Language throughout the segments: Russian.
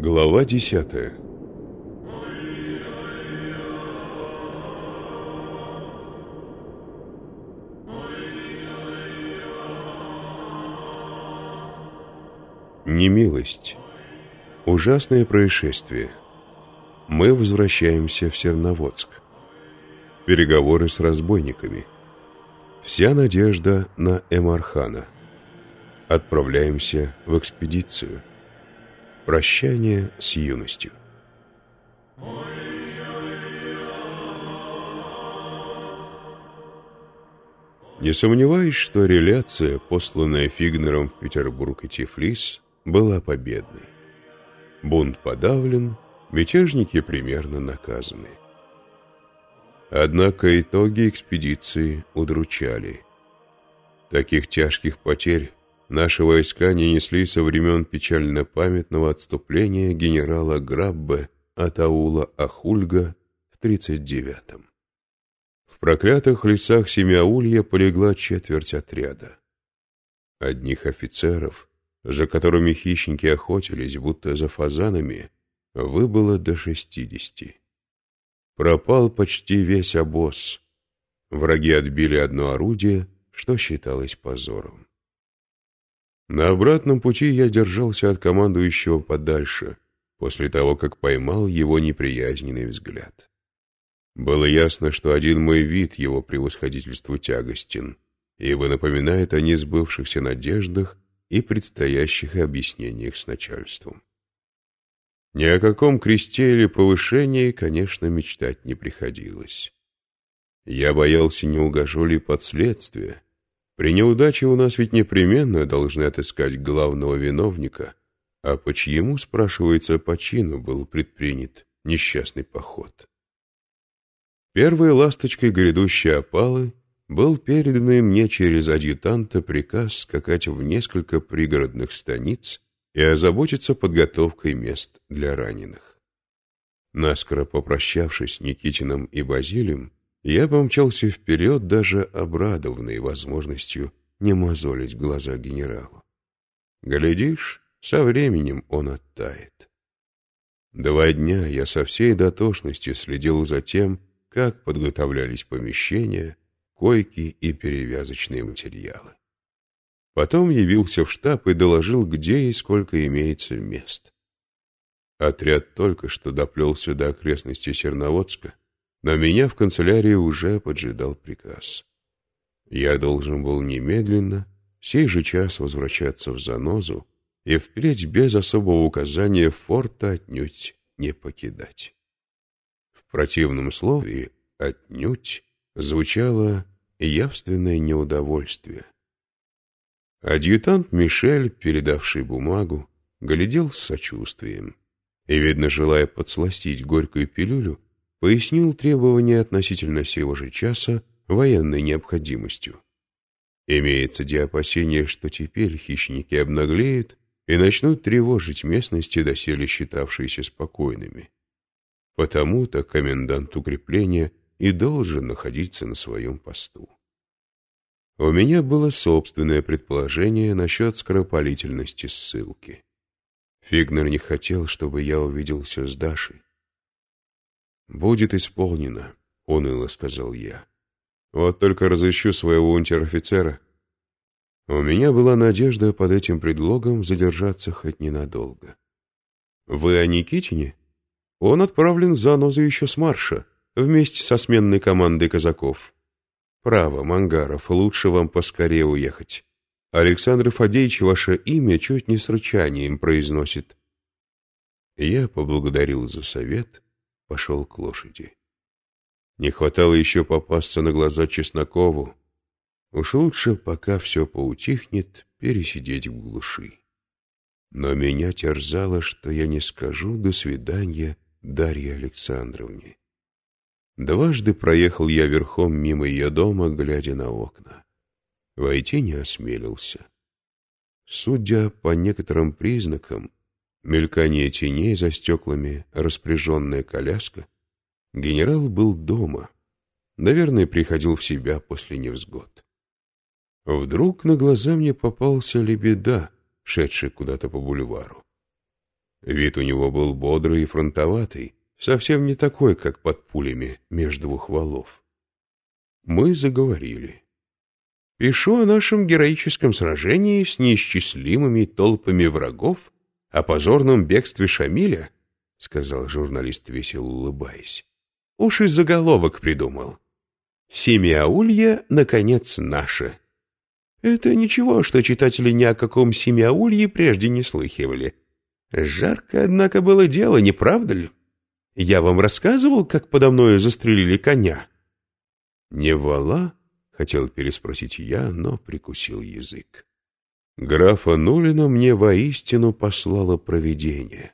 Глава десятая Немилость. Ужасное происшествие. Мы возвращаемся в Серноводск. Переговоры с разбойниками. Вся надежда на Эмархана. Отправляемся в экспедицию. Прощание с юностью. Не сомневаюсь, что реляция, посланная Фигнером в Петербург и Тифлис, была победной. Бунт подавлен, мятежники примерно наказаны. Однако итоги экспедиции удручали. Таких тяжких потерь наши войска не несли со времен печально-памятного отступления генерала Граббе от аула Ахульга в 39-м. В проклятых лесах Семяулья полегла четверть отряда. Одних офицеров, за которыми хищники охотились, будто за фазанами, выбыло до шестидесяти. Пропал почти весь обоз. Враги отбили одно орудие, что считалось позором. На обратном пути я держался от командующего подальше, после того, как поймал его неприязненный взгляд. Было ясно, что один мой вид его превосходительству тягостен, ибо напоминает о несбывшихся надеждах и предстоящих объяснениях с начальством. Ни о каком кресте или повышении, конечно, мечтать не приходилось. Я боялся, не угожу ли под следствие, при неудаче у нас ведь непременно должны отыскать главного виновника, а по чьему, спрашивается, по чину был предпринят несчастный поход. Первой ласточкой грядущей опалы был переданный мне через адъютанта приказ скакать в несколько пригородных станиц и озаботиться подготовкой мест для раненых. Наскоро попрощавшись с Никитином и Базилием, я помчался вперед, даже обрадованный возможностью не мозолить глаза генералу. Глядишь, со временем он оттает. Два дня я со всей дотошностью следил за тем, как подготовлялись помещения, койки и перевязочные материалы. Потом явился в штаб и доложил, где и сколько имеется мест. Отряд только что доплелся до окрестностей Серноводска, но меня в канцелярии уже поджидал приказ. Я должен был немедленно, сей же час возвращаться в занозу и впредь без особого указания форта отнюдь не покидать. В противном слове «отнюдь» звучало явственное неудовольствие. Адъютант Мишель, передавший бумагу, глядел с сочувствием и, видно, желая подсластить горькую пилюлю, пояснил требования относительно сего же часа военной необходимостью. Имеется де опасение, что теперь хищники обнаглеют и начнут тревожить местности, доселе считавшиеся спокойными. Потому-то комендант укрепления и должен находиться на своем посту. У меня было собственное предположение насчет скоропалительности ссылки. Фигнер не хотел, чтобы я увиделся с Дашей. «Будет исполнено», — уныло сказал я. «Вот только разыщу своего унтер-офицера». У меня была надежда под этим предлогом задержаться хоть ненадолго. «Вы о Никитине? Он отправлен в занозу еще с марша, вместе со сменной командой казаков. Право, Мангаров, лучше вам поскорее уехать. Александр Фадеевич ваше имя чуть не с рычанием произносит». Я поблагодарил за совет — пошел к лошади. Не хватало еще попасться на глаза Чеснокову. Уж лучше, пока все поутихнет, пересидеть в глуши. Но меня терзало, что я не скажу «до свидания» Дарье Александровне. Дважды проехал я верхом мимо ее дома, глядя на окна. Войти не осмелился. Судя по некоторым признакам, мелькание теней за стеклами, распряженная коляска. Генерал был дома. Наверное, приходил в себя после невзгод. Вдруг на глаза мне попался лебеда, шедший куда-то по бульвару. Вид у него был бодрый и фронтоватый, совсем не такой, как под пулями между двух валов. Мы заговорили. Пишу о нашем героическом сражении с неисчислимыми толпами врагов, о позорном бегстве Шамиля, — сказал журналист, весело улыбаясь. Уж и заголовок придумал. «Семиаулье, наконец, наше». Это ничего, что читатели ни о каком Семиаулье прежде не слыхивали. Жарко, однако, было дело, не правда ли? Я вам рассказывал, как подо мною застрелили коня? Не вала? Хотел переспросить я, но прикусил язык. Графа Нулина мне воистину послало провидение.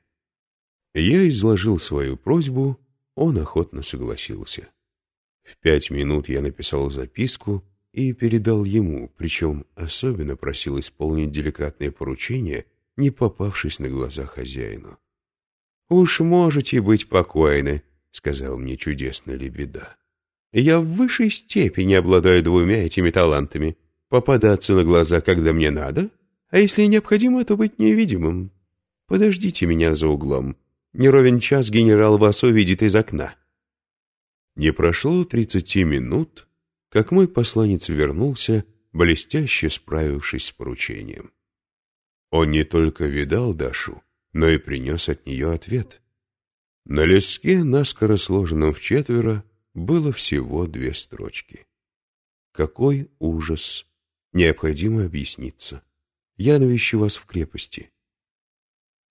Я изложил свою просьбу, он охотно согласился. В пять минут я написал записку и передал ему, причем особенно просил исполнить деликатное поручение, не попавшись на глаза хозяину. «Уж можете быть покойны», — сказал мне чудесная лебеда. «Я в высшей степени обладаю двумя этими талантами — попадаться на глаза, когда мне надо, а если необходимо, то быть невидимым. Подождите меня за углом. Не ровен час генерал вас увидит из окна». Не прошло тридцати минут, как мой посланец вернулся, блестяще справившись с поручением. Он не только видал Дашу, но и принес от нее ответ. На леске, наскоро сложенном в четверо, было всего две строчки. Какой ужас! Необходимо объясниться. Я навещу вас в крепости.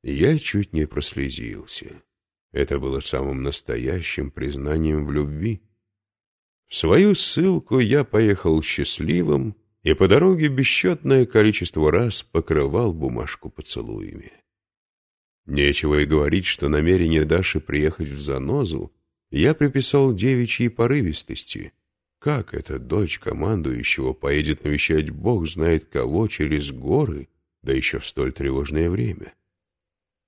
Я чуть не прослезился. Это было самым настоящим признанием в любви. В свою ссылку я поехал счастливым и по дороге бесчетное количество раз покрывал бумажку поцелуями. Нечего и говорить, что намерение Даши приехать в занозу я приписал девичьей порывистости. Как эта дочь командующего поедет навещать бог знает кого через горы, да еще в столь тревожное время?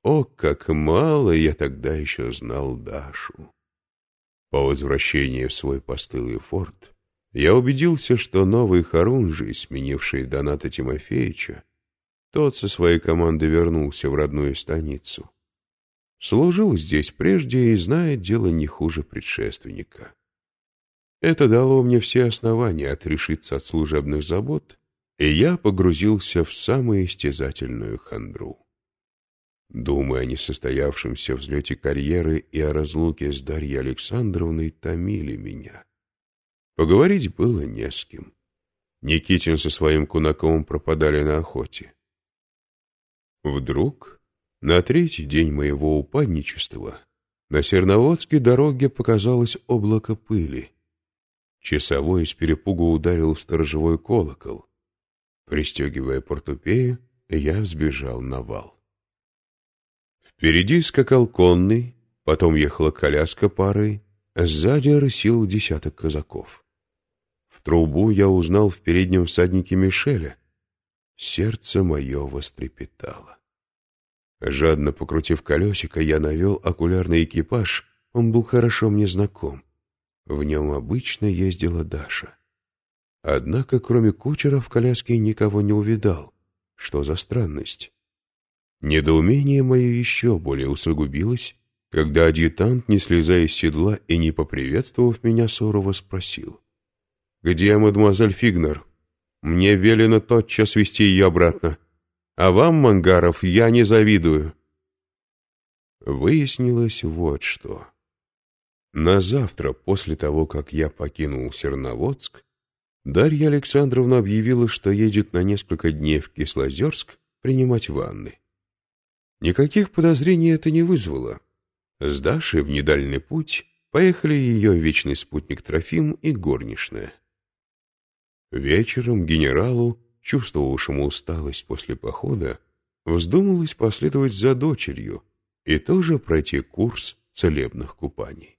О, как мало я тогда еще знал Дашу! По возвращении в свой постылый форт я убедился, что новый Харунжий, сменивший Доната Тимофеевича, тот со своей командой вернулся в родную станицу. Служил здесь прежде и знает дело не хуже предшественника. Это дало мне все основания отрешиться от служебных забот, и я погрузился в самую истязательную хандру. Думы о несостоявшемся взлете карьеры и о разлуке с Дарьей Александровной томили меня. Поговорить было не с кем. Никитин со своим кунаком пропадали на охоте. Вдруг, на третий день моего упадничества, на Серноводской дороге показалось облако пыли. Часовой с перепугу ударил в сторожевой колокол. Пристегивая портупею, я взбежал на вал. Впереди скакал конный, потом ехала коляска парой, сзади рысил десяток казаков. В трубу я узнал в переднем всаднике Мишеля. Сердце мое вострепетало. Жадно покрутив колесико, я навел окулярный экипаж, он был хорошо мне знаком. В нем обычно ездила Даша. Однако, кроме кучера, в коляске никого не увидал. Что за странность? Недоумение мое еще более усугубилось, когда адъютант, не слезая с седла и не поприветствовав меня, сурово спросил. «Где мадемуазель Фигнер? Мне велено тотчас вести ее обратно. А вам, Мангаров, я не завидую». Выяснилось вот что. На завтра, после того, как я покинул Серноводск, Дарья Александровна объявила, что едет на несколько дней в Кислозерск принимать ванны. Никаких подозрений это не вызвало. С Дашей в недальный путь поехали ее вечный спутник Трофим и горничная. Вечером генералу, чувствовавшему усталость после похода, вздумалось последовать за дочерью и тоже пройти курс целебных купаний.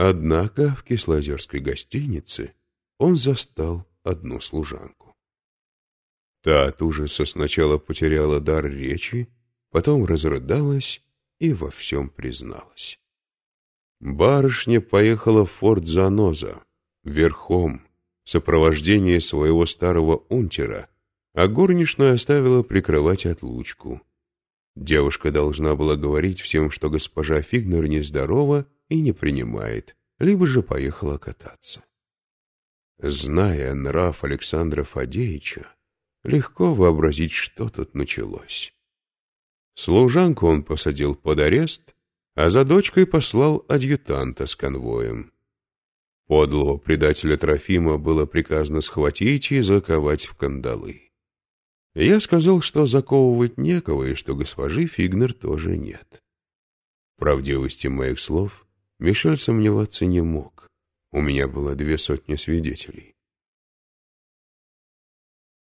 Однако в Кислозерской гостинице он застал одну служанку. Та от ужаса сначала потеряла дар речи, потом разрыдалась и во всем призналась. Барышня поехала в форт Заноза, верхом, в сопровождении своего старого унтера, а горничную оставила прикрывать отлучку. Девушка должна была говорить всем, что госпожа Фигнер нездорова и не принимает, либо же поехала кататься. Зная нрав Александра Фадеевича, легко вообразить, что тут началось. Служанку он посадил под арест, а за дочкой послал адъютанта с конвоем. Подлого предателя Трофима было приказано схватить и заковать в кандалы. Я сказал, что заковывать некого и что госпожи Фигнер тоже нет. Правдивости моих слов Мишель сомневаться не мог. У меня было две сотни свидетелей.